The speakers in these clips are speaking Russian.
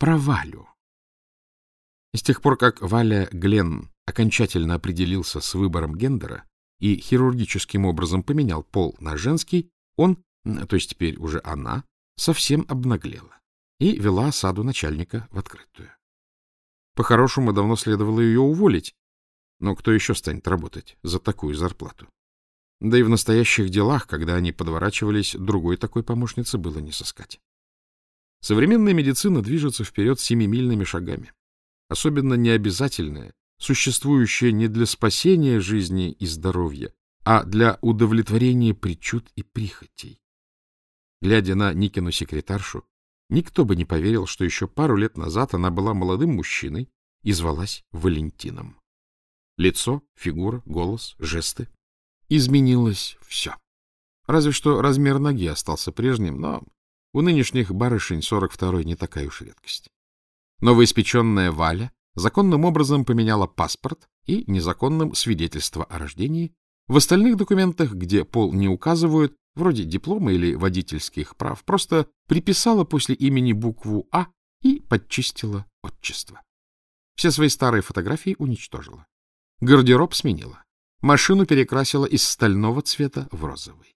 про Валю. С тех пор, как Валя Гленн окончательно определился с выбором гендера и хирургическим образом поменял пол на женский, он, то есть теперь уже она, совсем обнаглела и вела осаду начальника в открытую. По-хорошему, давно следовало ее уволить, но кто еще станет работать за такую зарплату? Да и в настоящих делах, когда они подворачивались, другой такой помощницы было не сыскать. Современная медицина движется вперед семимильными шагами. Особенно необязательная, существующая не для спасения жизни и здоровья, а для удовлетворения причуд и прихотей. Глядя на Никину секретаршу, никто бы не поверил, что еще пару лет назад она была молодым мужчиной и звалась Валентином. Лицо, фигура, голос, жесты. Изменилось все. Разве что размер ноги остался прежним, но у нынешних барышень 42-й не такая уж редкость. Новоиспеченная Валя законным образом поменяла паспорт и незаконным свидетельство о рождении. В остальных документах, где пол не указывают, вроде диплома или водительских прав, просто приписала после имени букву «А» и подчистила отчество. Все свои старые фотографии уничтожила. Гардероб сменила. Машину перекрасила из стального цвета в розовый.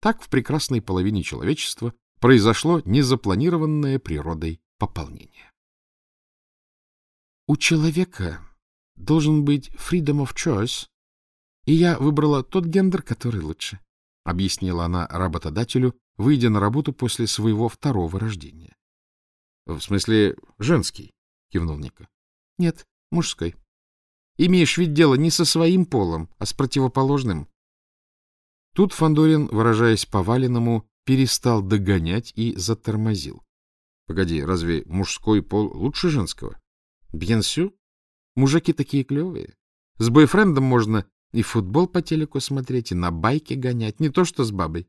Так в прекрасной половине человечества произошло незапланированное природой пополнение. У человека должен быть freedom of choice, и я выбрала тот гендер, который лучше, — объяснила она работодателю, выйдя на работу после своего второго рождения. — В смысле, женский? — кивнул Ника. — Нет, мужской. Имеешь ведь дело не со своим полом, а с противоположным. Тут Фандорин, выражаясь по-валенному, перестал догонять и затормозил. — Погоди, разве мужской пол лучше женского? — Бьенсю? Мужики такие клевые. С бойфрендом можно и футбол по телеку смотреть, и на байке гонять, не то что с бабой.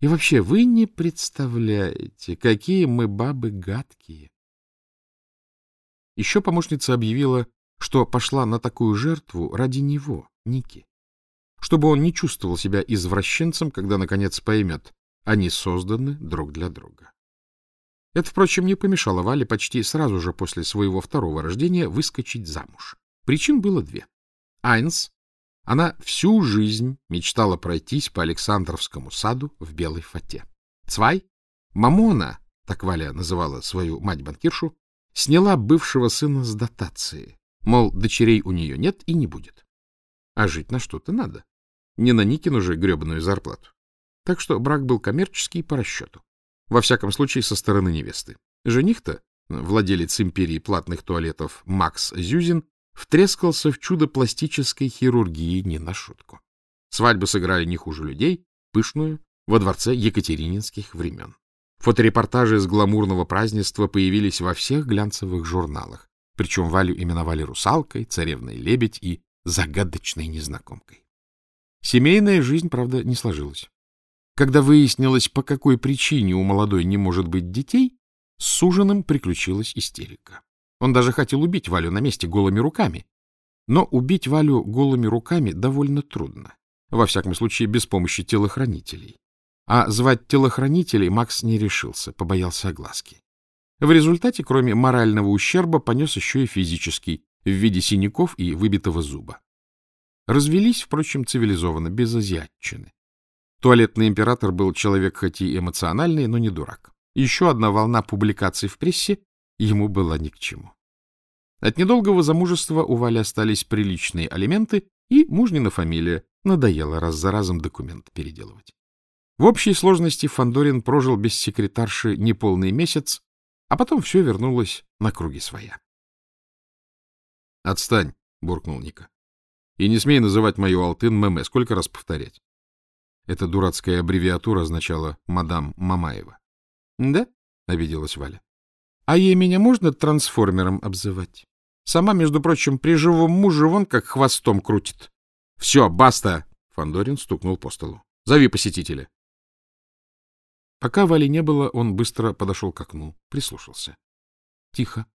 И вообще, вы не представляете, какие мы бабы гадкие. Еще помощница объявила, что пошла на такую жертву ради него, Ники. Чтобы он не чувствовал себя извращенцем, когда, наконец, поймет, они созданы друг для друга. Это, впрочем, не помешало Вале почти сразу же после своего второго рождения выскочить замуж. Причин было две. Айнс, она всю жизнь мечтала пройтись по Александровскому саду в белой фате. Цвай, Мамона, так Валя называла свою мать-банкиршу, сняла бывшего сына с дотации. Мол, дочерей у нее нет и не будет. А жить на что-то надо. Не на Никину же гребаную зарплату. Так что брак был коммерческий по расчету. Во всяком случае, со стороны невесты. Жених-то, владелец империи платных туалетов Макс Зюзин, втрескался в чудо пластической хирургии не на шутку. Свадьбы сыграли не хуже людей, пышную, во дворце екатерининских времен. Фоторепортажи из гламурного празднества появились во всех глянцевых журналах, причем Валю именовали русалкой, царевной лебедь и загадочной незнакомкой. Семейная жизнь, правда, не сложилась. Когда выяснилось, по какой причине у молодой не может быть детей, с суженым приключилась истерика. Он даже хотел убить Валю на месте голыми руками. Но убить Валю голыми руками довольно трудно. Во всяком случае, без помощи телохранителей. А звать телохранителей Макс не решился, побоялся огласки. В результате, кроме морального ущерба, понес еще и физический, в виде синяков и выбитого зуба. Развелись, впрочем, цивилизованно, без азиатчины. Туалетный император был человек хоть и эмоциональный, но не дурак. Еще одна волна публикаций в прессе ему была ни к чему. От недолгого замужества у Вали остались приличные алименты, и мужнина фамилия надоела раз за разом документ переделывать. В общей сложности Фандорин прожил без секретарши неполный месяц, а потом все вернулось на круги своя. — Отстань, — буркнул Ника. — И не смей называть мою Алтын Мэмэ. Сколько раз повторять? Эта дурацкая аббревиатура означала «мадам Мамаева». — Да? — обиделась Валя. — А ей меня можно трансформером обзывать? Сама, между прочим, при живом муже вон как хвостом крутит. — Все, баста! — Фандорин стукнул по столу. — Зови посетителя. Пока Вали не было, он быстро подошел к окну, прислушался. Тихо.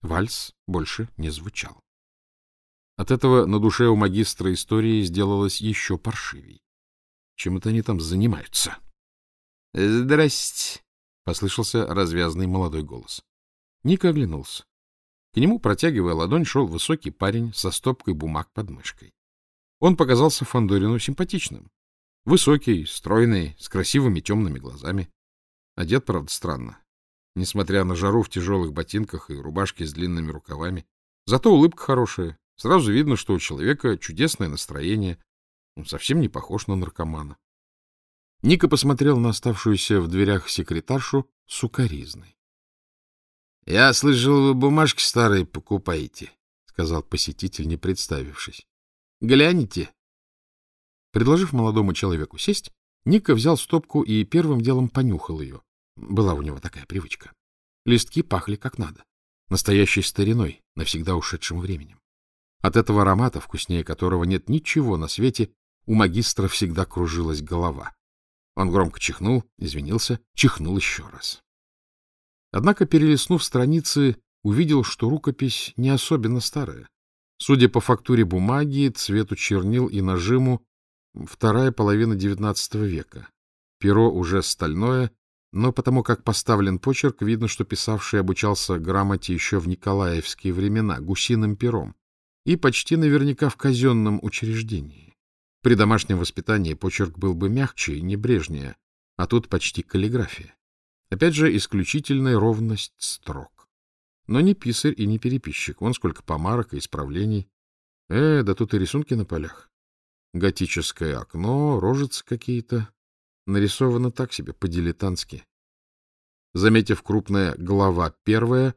Вальс больше не звучал. От этого на душе у магистра истории сделалось еще паршивей. Чем это они там занимаются? — Здрасте, — послышался развязный молодой голос. Ника оглянулся. К нему, протягивая ладонь, шел высокий парень со стопкой бумаг под мышкой. Он показался Фандорину симпатичным. Высокий, стройный, с красивыми темными глазами. Одет, правда, странно. Несмотря на жару в тяжелых ботинках и рубашке с длинными рукавами. Зато улыбка хорошая. Сразу видно, что у человека чудесное настроение. Он совсем не похож на наркомана. Ника посмотрел на оставшуюся в дверях секретаршу сукаризной. — Я слышал, вы бумажки старые покупаете, — сказал посетитель, не представившись. — Гляните. Предложив молодому человеку сесть, Ника взял стопку и первым делом понюхал ее. Была у него такая привычка. Листки пахли как надо. Настоящей стариной, навсегда ушедшим временем. От этого аромата, вкуснее которого нет ничего на свете, у магистра всегда кружилась голова. Он громко чихнул, извинился, чихнул еще раз. Однако, перелистнув страницы, увидел, что рукопись не особенно старая. Судя по фактуре бумаги, цвету чернил и нажиму, вторая половина XIX века. Перо уже стальное, но потому как поставлен почерк, видно, что писавший обучался грамоте еще в николаевские времена, гусиным пером, и почти наверняка в казенном учреждении. При домашнем воспитании почерк был бы мягче и небрежнее, а тут почти каллиграфия. Опять же, исключительная ровность строк. Но не писарь и не переписчик. Вон сколько помарок и исправлений. Э, да тут и рисунки на полях. Готическое окно, рожицы какие-то. Нарисовано так себе, по-дилетантски. Заметив крупная глава первая,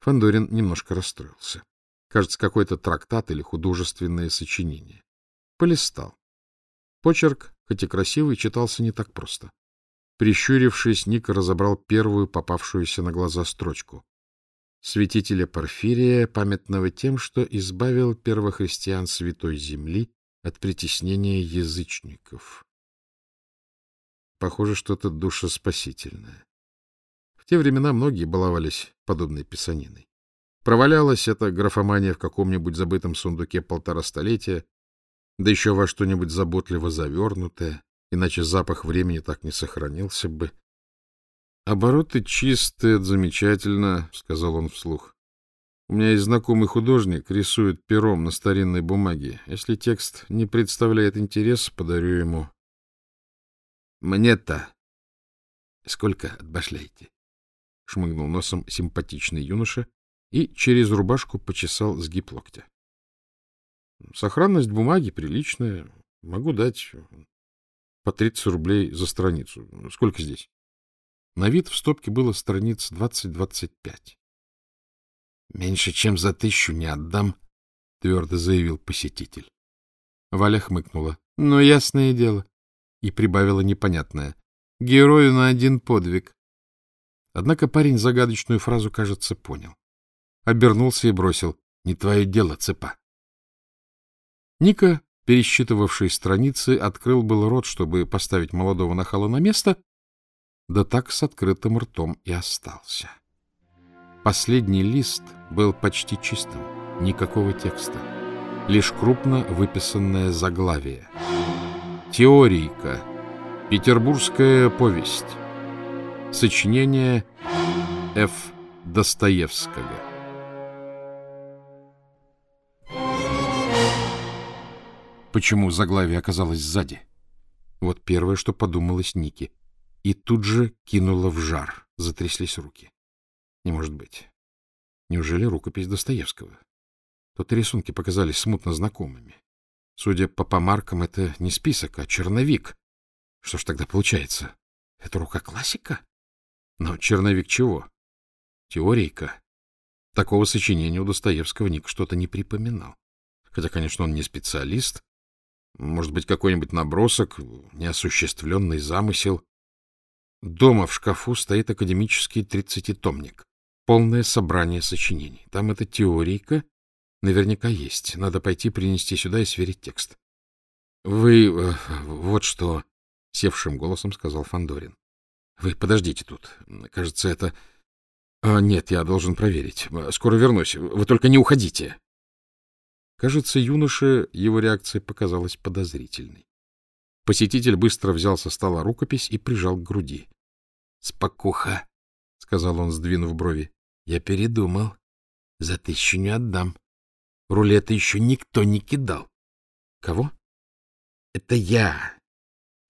Фандорин немножко расстроился. Кажется, какой-то трактат или художественное сочинение. Полистал. Почерк, хоть и красивый, читался не так просто. Прищурившись, Ника разобрал первую попавшуюся на глаза строчку. Святителя Порфирия, памятного тем, что избавил первохристиан Святой Земли от притеснения язычников. Похоже, что-то душеспасительное. В те времена многие баловались подобной писаниной. Провалялась эта графомания в каком-нибудь забытом сундуке полтора столетия, да еще во что-нибудь заботливо завернутое, иначе запах времени так не сохранился бы. — Обороты чистые, замечательно, — сказал он вслух. — У меня есть знакомый художник, рисует пером на старинной бумаге. Если текст не представляет интерес, подарю ему. — Мне-то сколько отбашляете? — шмыгнул носом симпатичный юноша и через рубашку почесал сгиб локтя. Сохранность бумаги приличная. Могу дать по 30 рублей за страницу. Сколько здесь? На вид в стопке было страниц 20-25. Меньше, чем за тысячу не отдам, твердо заявил посетитель. Валя хмыкнула. Ну, ясное дело. И прибавила непонятное. Герою на один подвиг. Однако парень загадочную фразу, кажется, понял. Обернулся и бросил. Не твое дело, цепа. Ника, пересчитывавший страницы, открыл был рот, чтобы поставить молодого нахала на место, да так с открытым ртом и остался. Последний лист был почти чистым, никакого текста, лишь крупно выписанное заглавие. Теорийка. Петербургская повесть. Сочинение Ф. Достоевского. Почему заглавие оказалось сзади. Вот первое, что подумалось Нике. И тут же кинуло в жар, затряслись руки. Не может быть. Неужели рукопись Достоевского? Тут рисунки показались смутно знакомыми. Судя по помаркам, это не список, а черновик. Что ж тогда получается? Это рука классика? Но черновик чего? Теорийка. Такого сочинения у Достоевского Ник что-то не припоминал. Хотя, конечно, он не специалист, может быть, какой-нибудь набросок, неосуществленный замысел. Дома в шкафу стоит академический тридцатитомник. Полное собрание сочинений. Там эта теорийка наверняка есть. Надо пойти принести сюда и сверить текст. — Вы... Э, вот что... — севшим голосом сказал Фандорин. Вы подождите тут. Кажется, это... А, нет, я должен проверить. Скоро вернусь. Вы только не уходите. Кажется, юноше его реакция показалась подозрительной. Посетитель быстро взял со стола рукопись и прижал к груди. — Спокуха, — сказал он, сдвинув брови. — Я передумал. За тысячу не отдам. Рулета еще никто не кидал. — Кого? — Это я.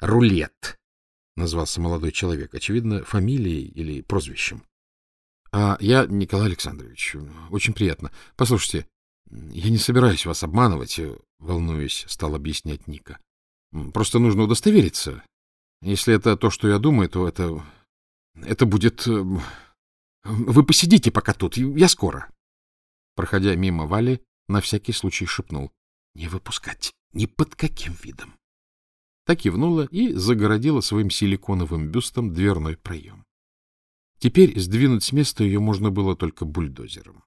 Рулет, — назвался молодой человек, очевидно, фамилией или прозвищем. — А я Николай Александрович. Очень приятно. Послушайте, я не собираюсь вас обманывать, — волнуясь, стал объяснять Ника. Просто нужно удостовериться. Если это то, что я думаю, то это... Это будет... Эм, вы посидите пока тут, я скоро. Проходя мимо Вали, на всякий случай шепнул. Не выпускать, ни под каким видом. Так кивнула и загородила своим силиконовым бюстом дверной проем. Теперь сдвинуть с места ее можно было только бульдозером.